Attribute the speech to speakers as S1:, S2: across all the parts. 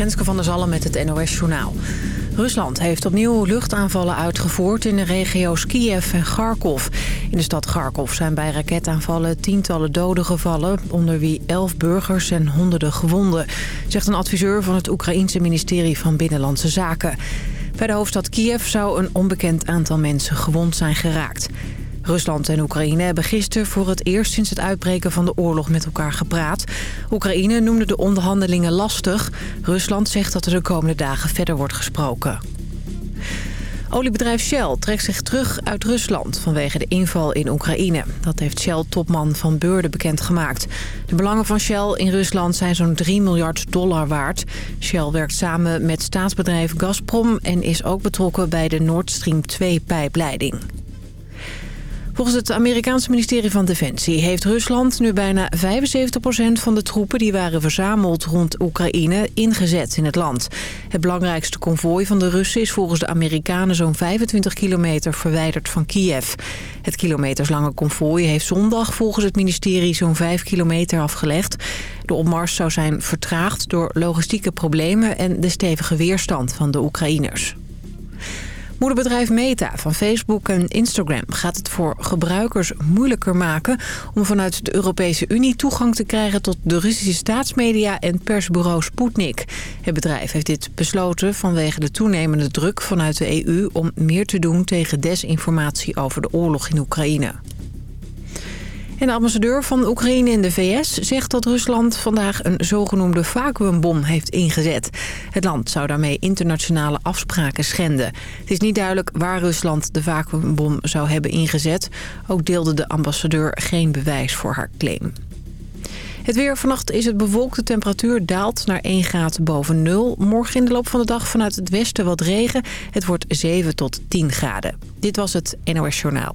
S1: Renske van der Zallen met het NOS Journaal. Rusland heeft opnieuw luchtaanvallen uitgevoerd in de regio's Kiev en Kharkov. In de stad Kharkov zijn bij raketaanvallen tientallen doden gevallen... onder wie elf burgers en honderden gewonden... zegt een adviseur van het Oekraïense ministerie van Binnenlandse Zaken. Bij de hoofdstad Kiev zou een onbekend aantal mensen gewond zijn geraakt. Rusland en Oekraïne hebben gisteren voor het eerst sinds het uitbreken van de oorlog met elkaar gepraat. Oekraïne noemde de onderhandelingen lastig. Rusland zegt dat er de komende dagen verder wordt gesproken. Oliebedrijf Shell trekt zich terug uit Rusland vanwege de inval in Oekraïne. Dat heeft Shell-topman Van Beurden bekendgemaakt. De belangen van Shell in Rusland zijn zo'n 3 miljard dollar waard. Shell werkt samen met staatsbedrijf Gazprom en is ook betrokken bij de Nord Stream 2-pijpleiding. Volgens het Amerikaanse ministerie van Defensie heeft Rusland nu bijna 75% van de troepen die waren verzameld rond Oekraïne ingezet in het land. Het belangrijkste konvooi van de Russen is volgens de Amerikanen zo'n 25 kilometer verwijderd van Kiev. Het kilometerslange konvooi heeft zondag volgens het ministerie zo'n 5 kilometer afgelegd. De opmars zou zijn vertraagd door logistieke problemen en de stevige weerstand van de Oekraïners. Moederbedrijf Meta van Facebook en Instagram gaat het voor gebruikers moeilijker maken... om vanuit de Europese Unie toegang te krijgen tot de Russische staatsmedia en persbureau Sputnik. Het bedrijf heeft dit besloten vanwege de toenemende druk vanuit de EU... om meer te doen tegen desinformatie over de oorlog in Oekraïne. En de ambassadeur van Oekraïne in de VS zegt dat Rusland vandaag een zogenoemde vacuümbom heeft ingezet. Het land zou daarmee internationale afspraken schenden. Het is niet duidelijk waar Rusland de vacuümbom zou hebben ingezet. Ook deelde de ambassadeur geen bewijs voor haar claim. Het weer vannacht is het bewolkt. De temperatuur daalt naar 1 graad boven nul. Morgen in de loop van de dag vanuit het westen wat regen. Het wordt 7 tot 10 graden. Dit was het NOS Journaal.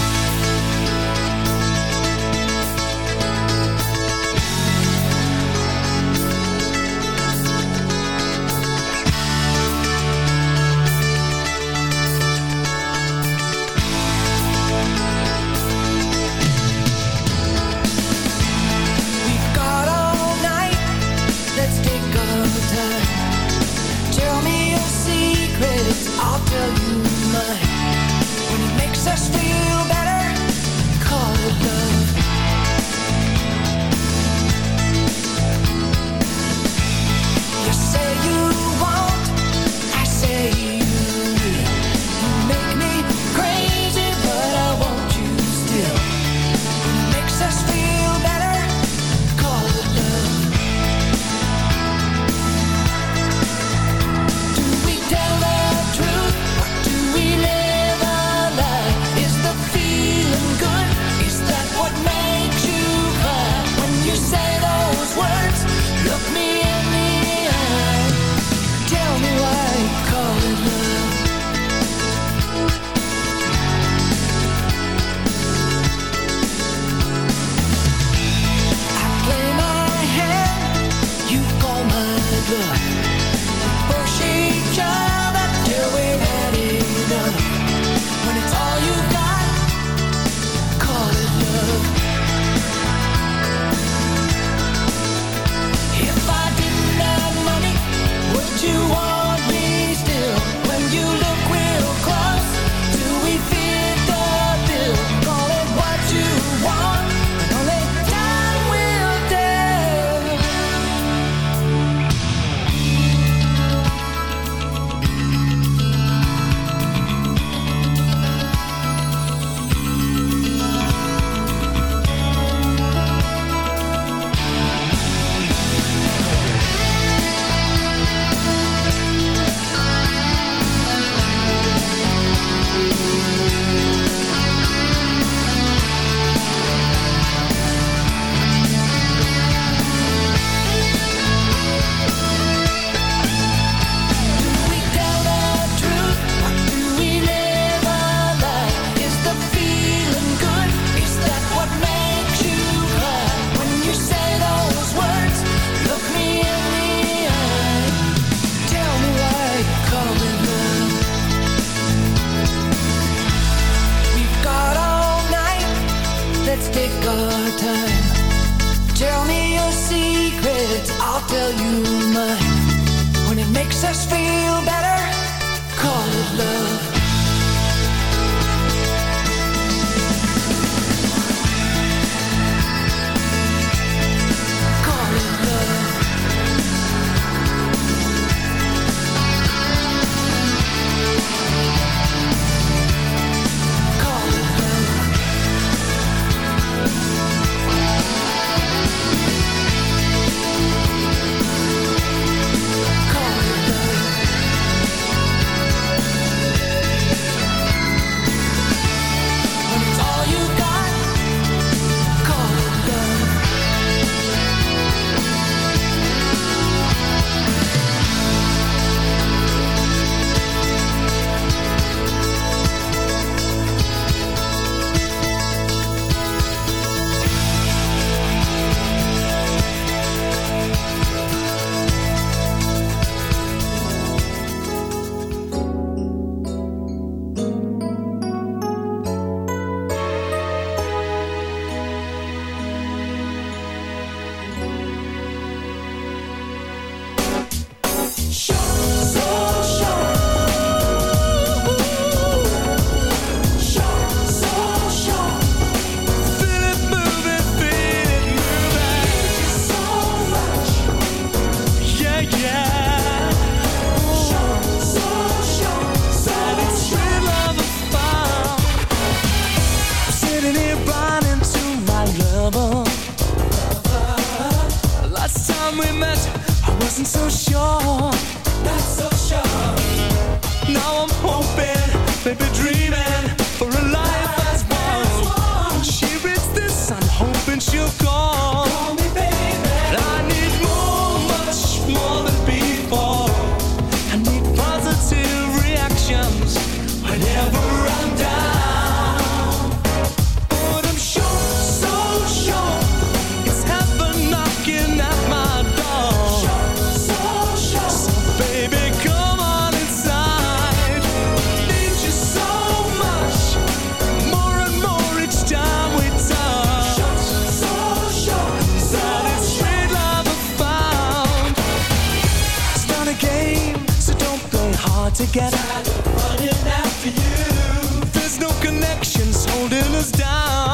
S2: together. Tired running after you. There's no connections holding us down.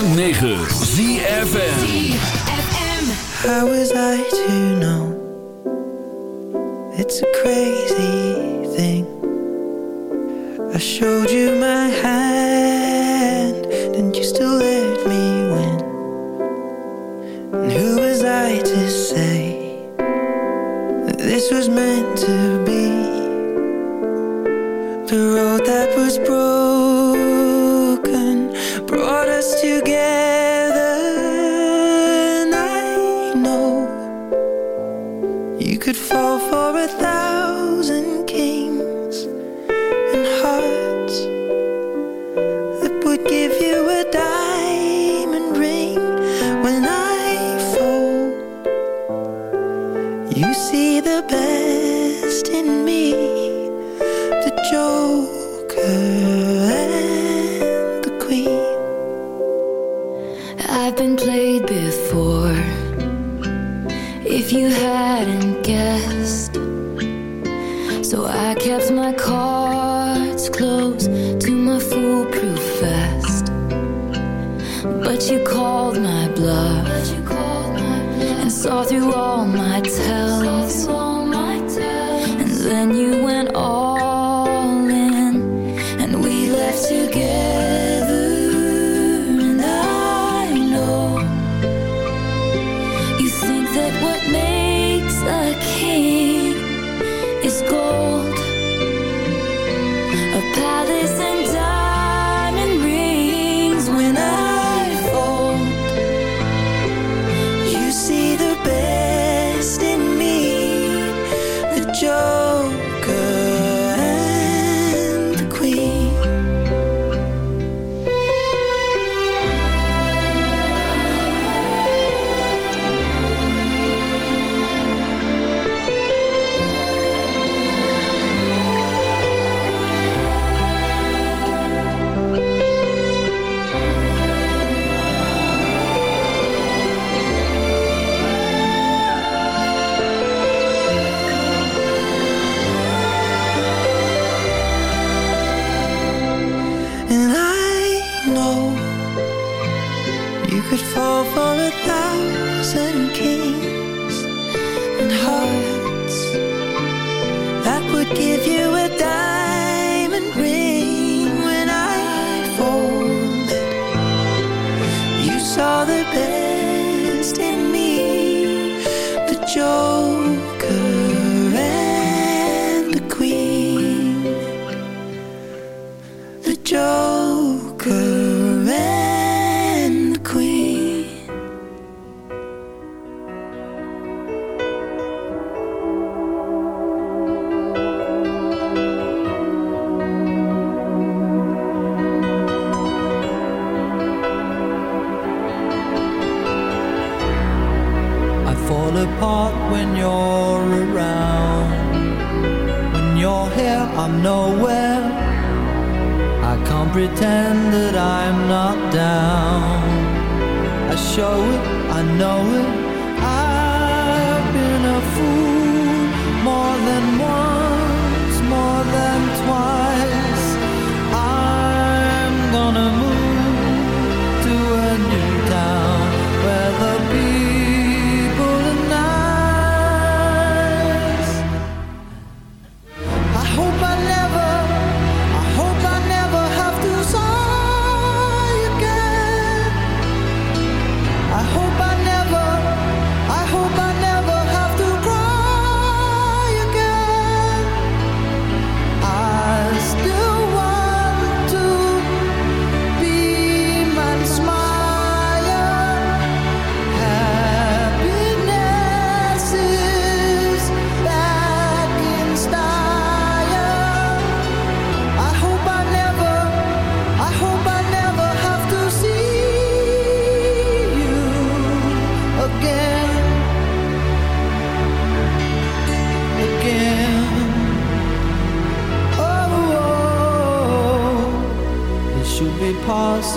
S3: 106.9 ZFN
S4: How was I to know? It's a crazy
S5: nowhere. I can't pretend that I'm not down. I show it, I know it.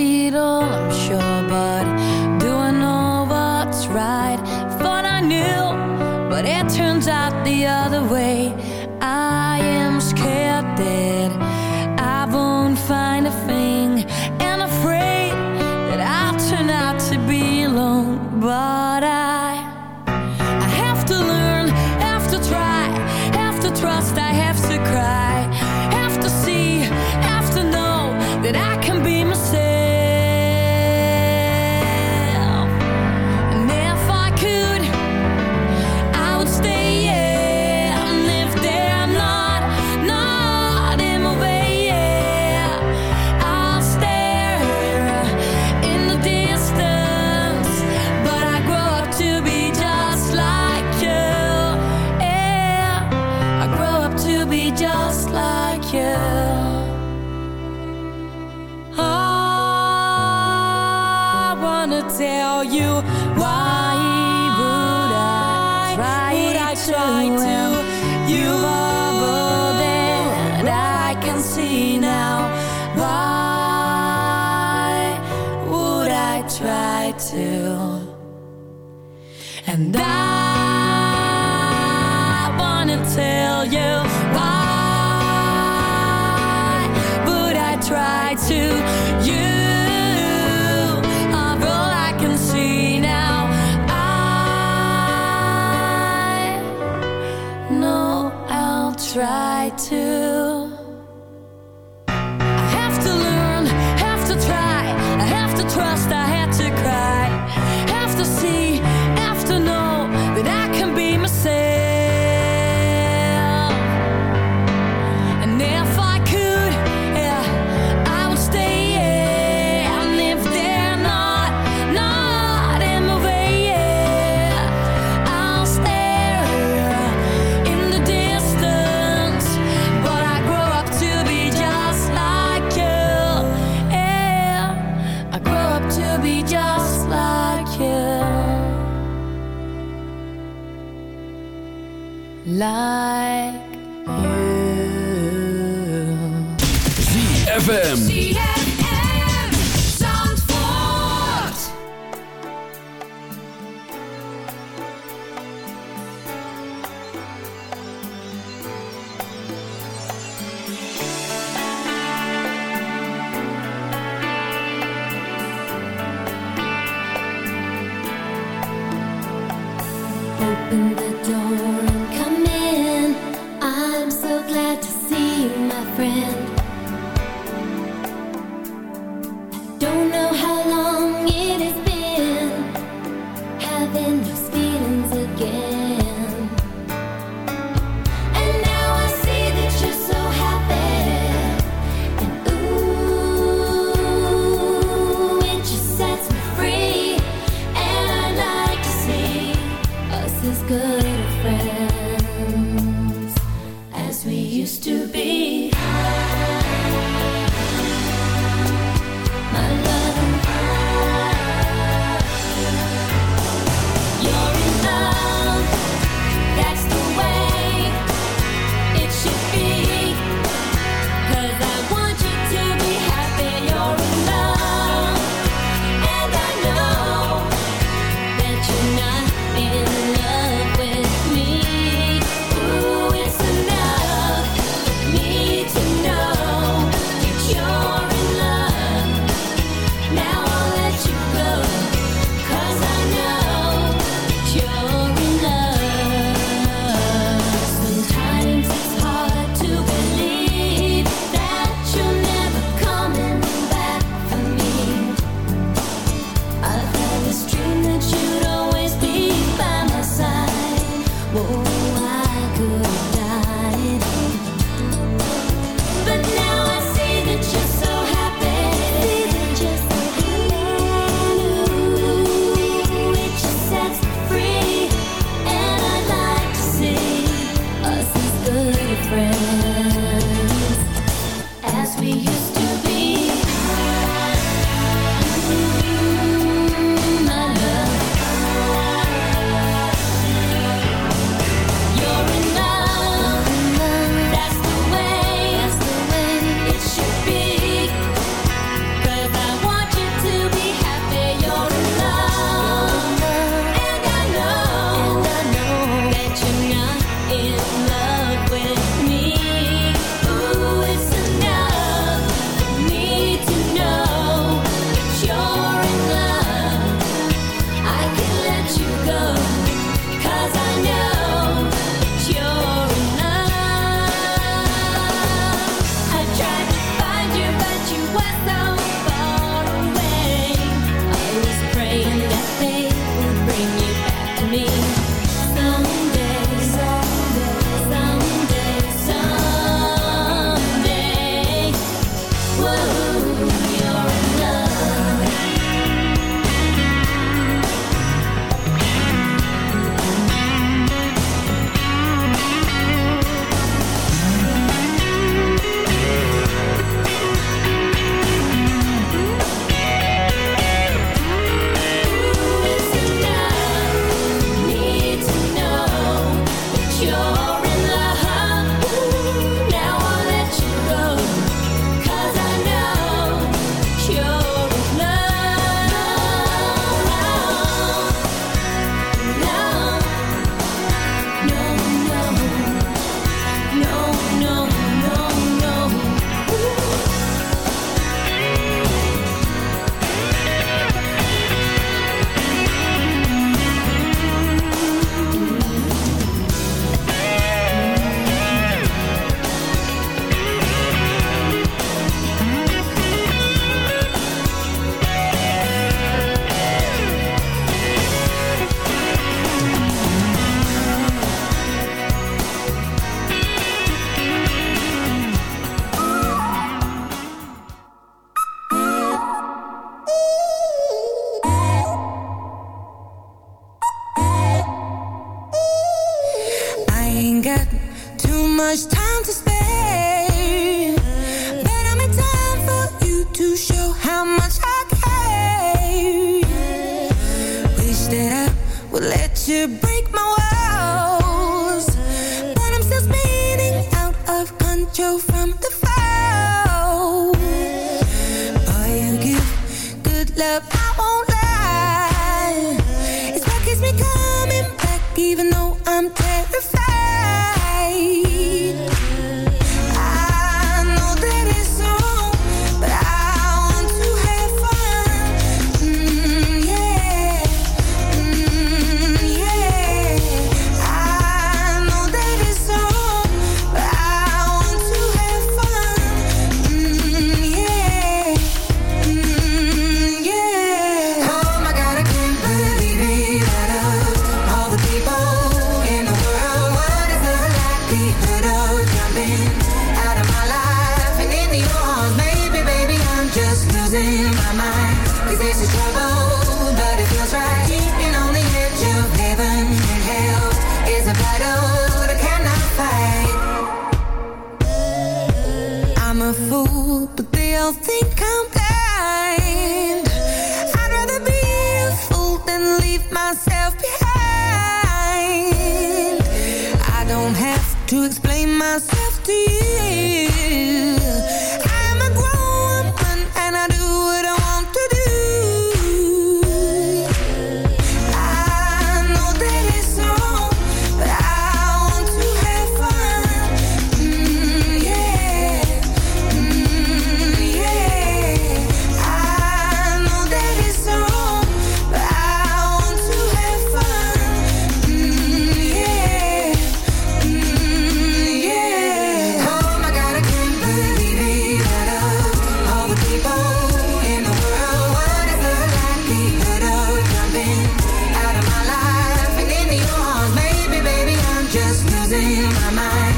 S2: see it all, I'm
S6: sure, but do I know what's right? Thought I knew, but it turns out the other way. love, I won't
S7: lie. It's what keeps me
S2: coming back even though my mind.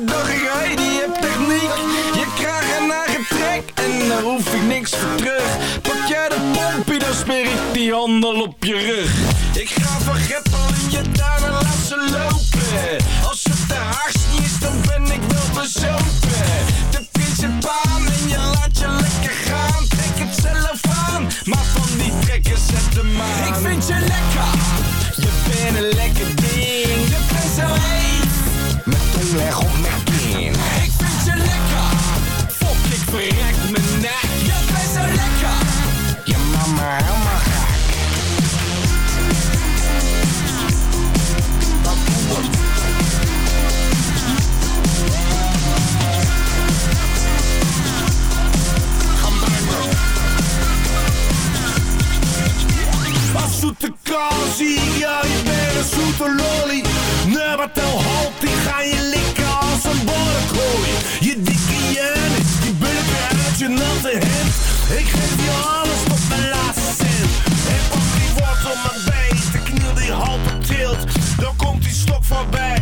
S2: Ik hey die heb techniek. Je krijgt een eigen trek en daar hoef ik niks voor terug. Pak jij de pompie dan smeer ik die handel op je rug. Ik ga van Greppel in je tuin en laat ze lopen. Als het de haars niet is dan ben ik wel bezopen. De paan en je laat je lekker gaan. Trek het zelf aan, maar van die trekken zet de maan Ik vind je lekker, je bent een lekker leg op mijn kin Ik vind je lekker, fok ik verrek mijn nek. Je bent zo lekker, je mama helemaal gek
S8: Als zoete kou zie je bent een zoete lolly. Nee, maar tel halt, die ga je die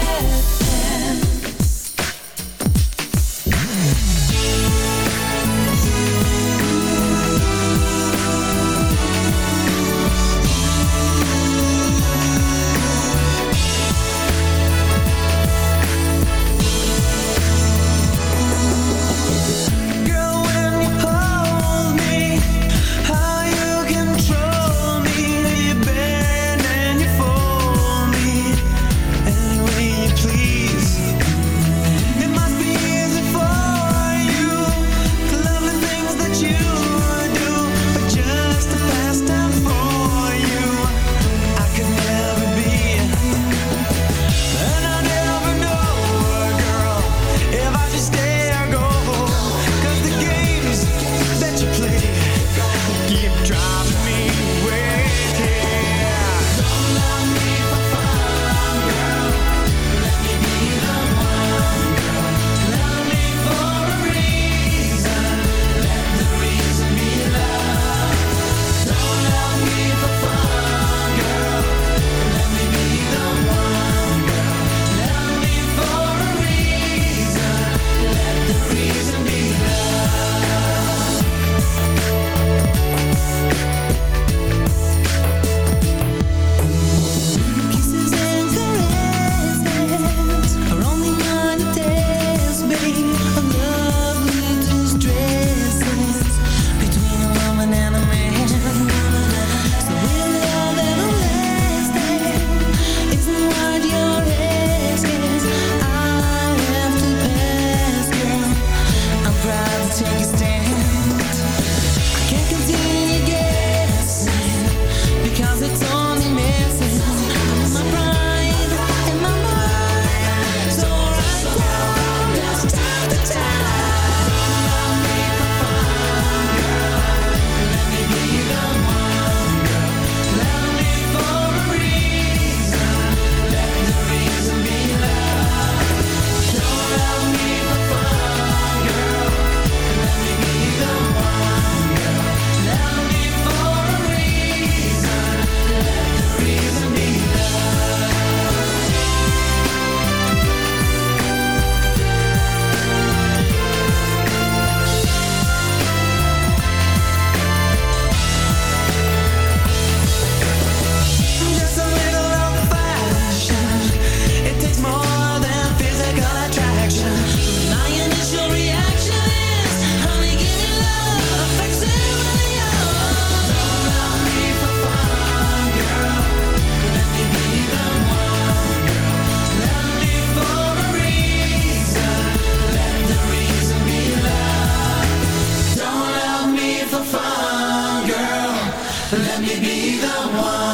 S2: Let me be the one,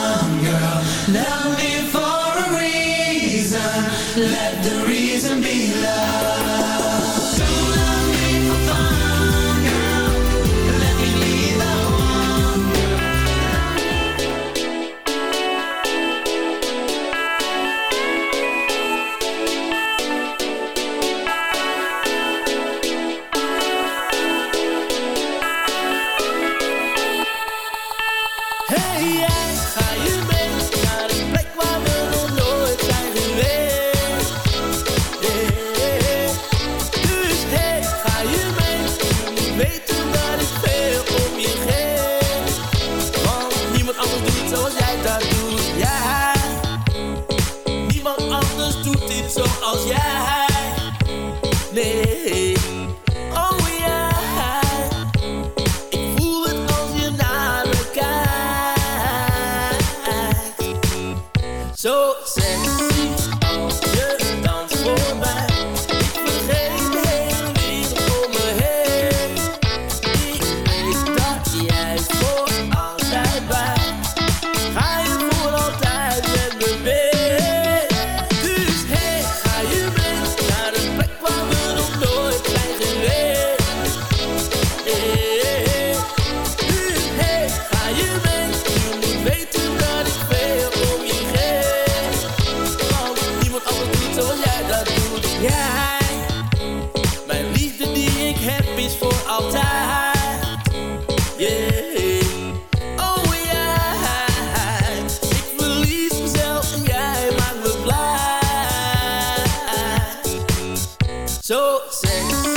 S9: Zo sexy